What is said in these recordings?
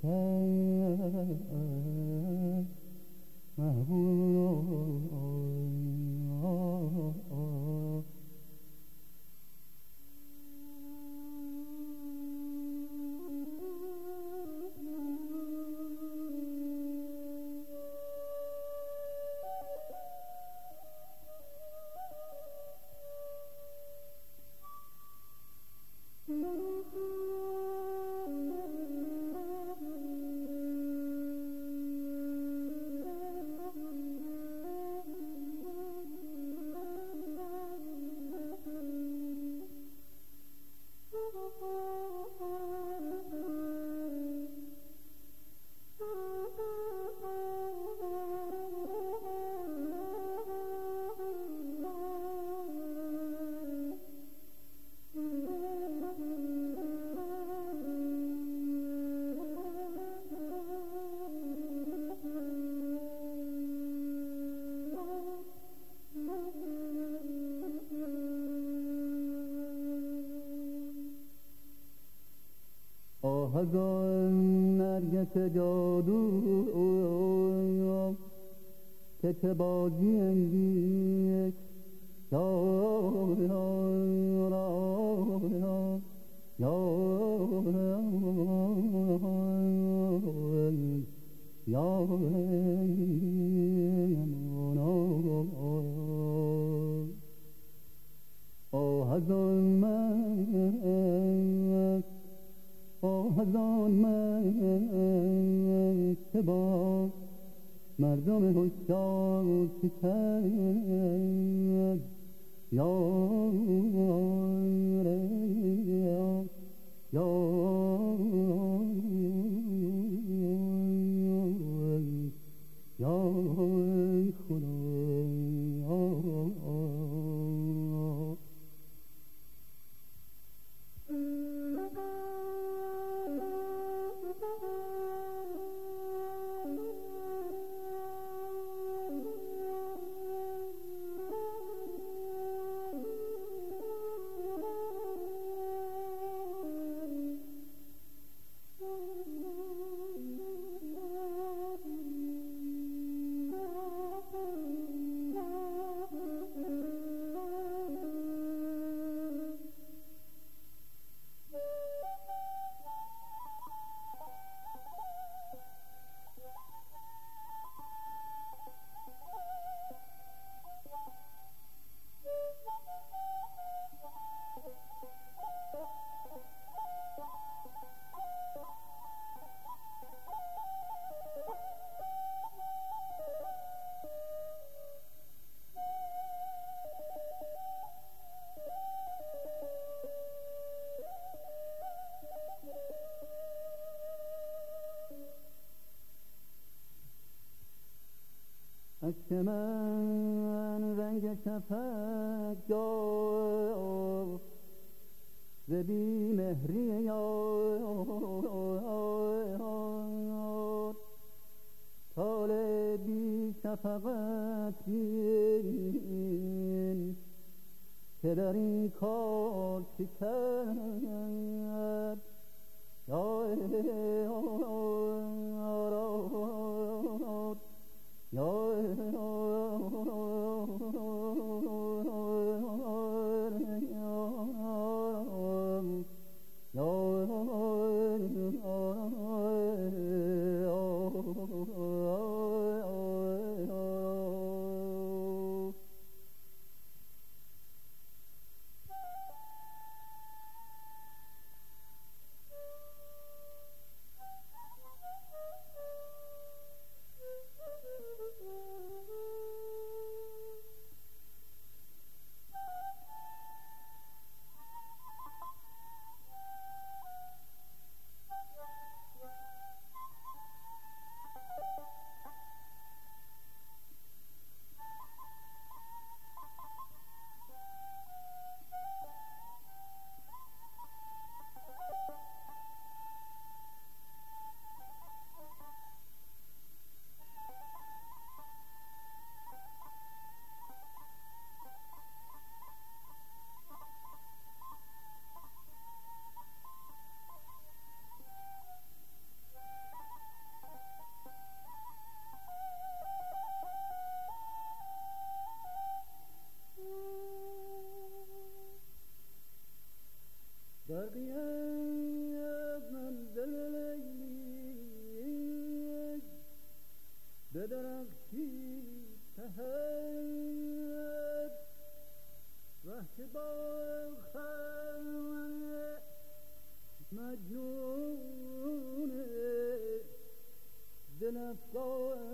شکر آهگان نرگس جادو که چه بازی انگیک یا که با مردم هشدار کرد یا جا ز بی مهری یار. طال بی شفقت بین که در این کار چی کرد مجنون دل افغان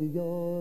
of your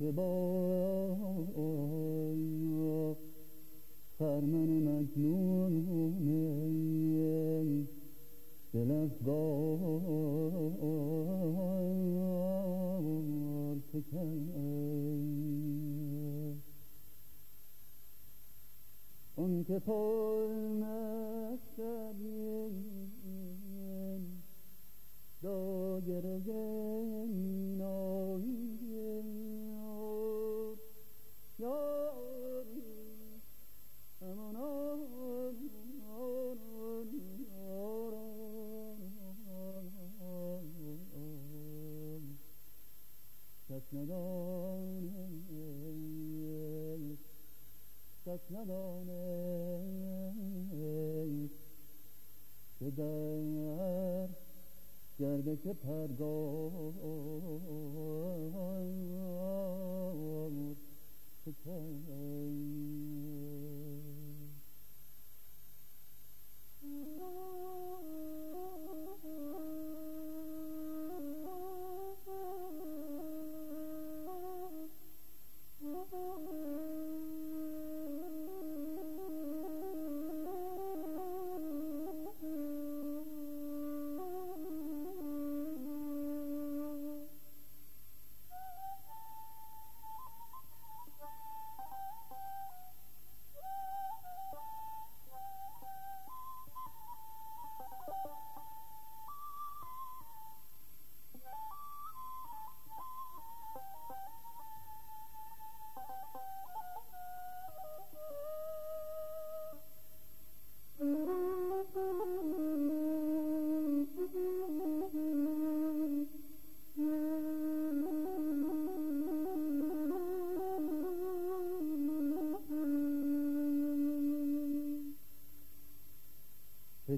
با خرمن مجنونه دل افگار فکن اون که پر مستبین داگره Jacob had gone.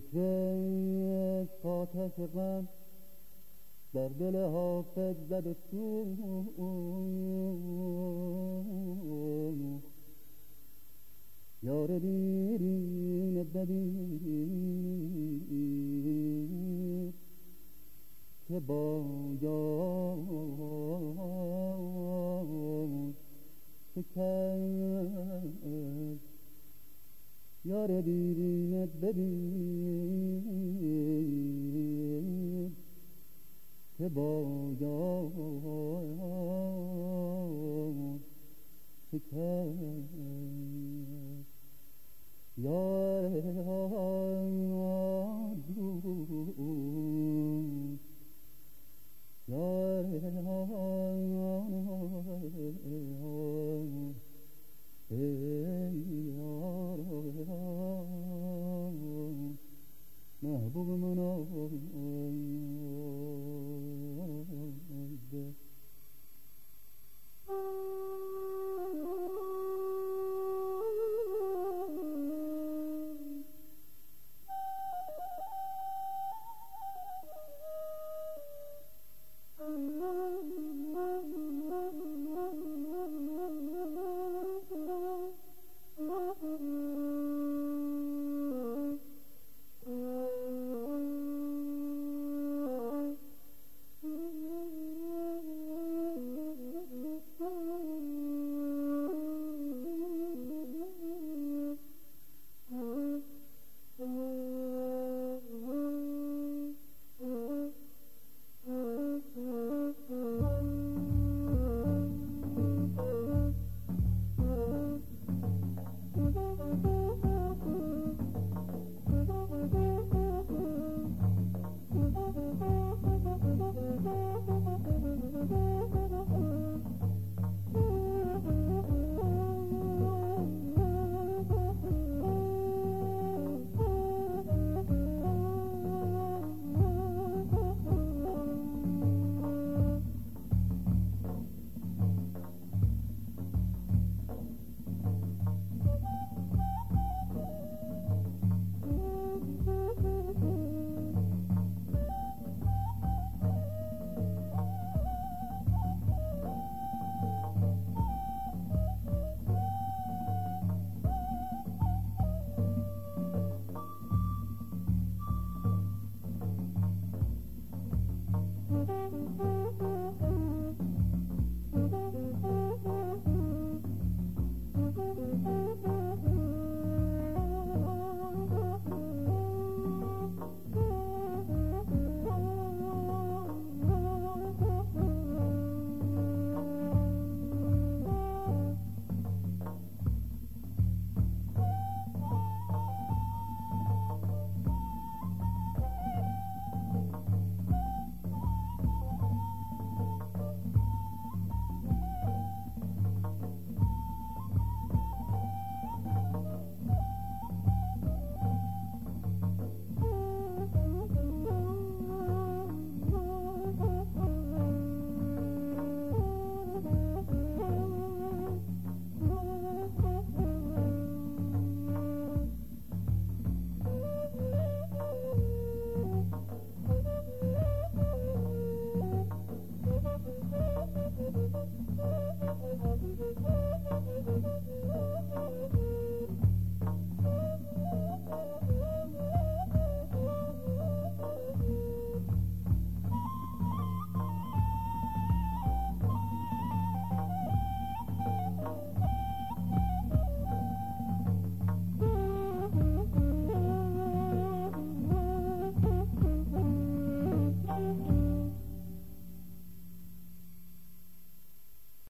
فکره فکر آتش غم در دل حافظ زد تو یار دیرین بدیر که با یار شکر یار دیرینت ببین که بادا شکست یار